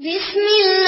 بسم الله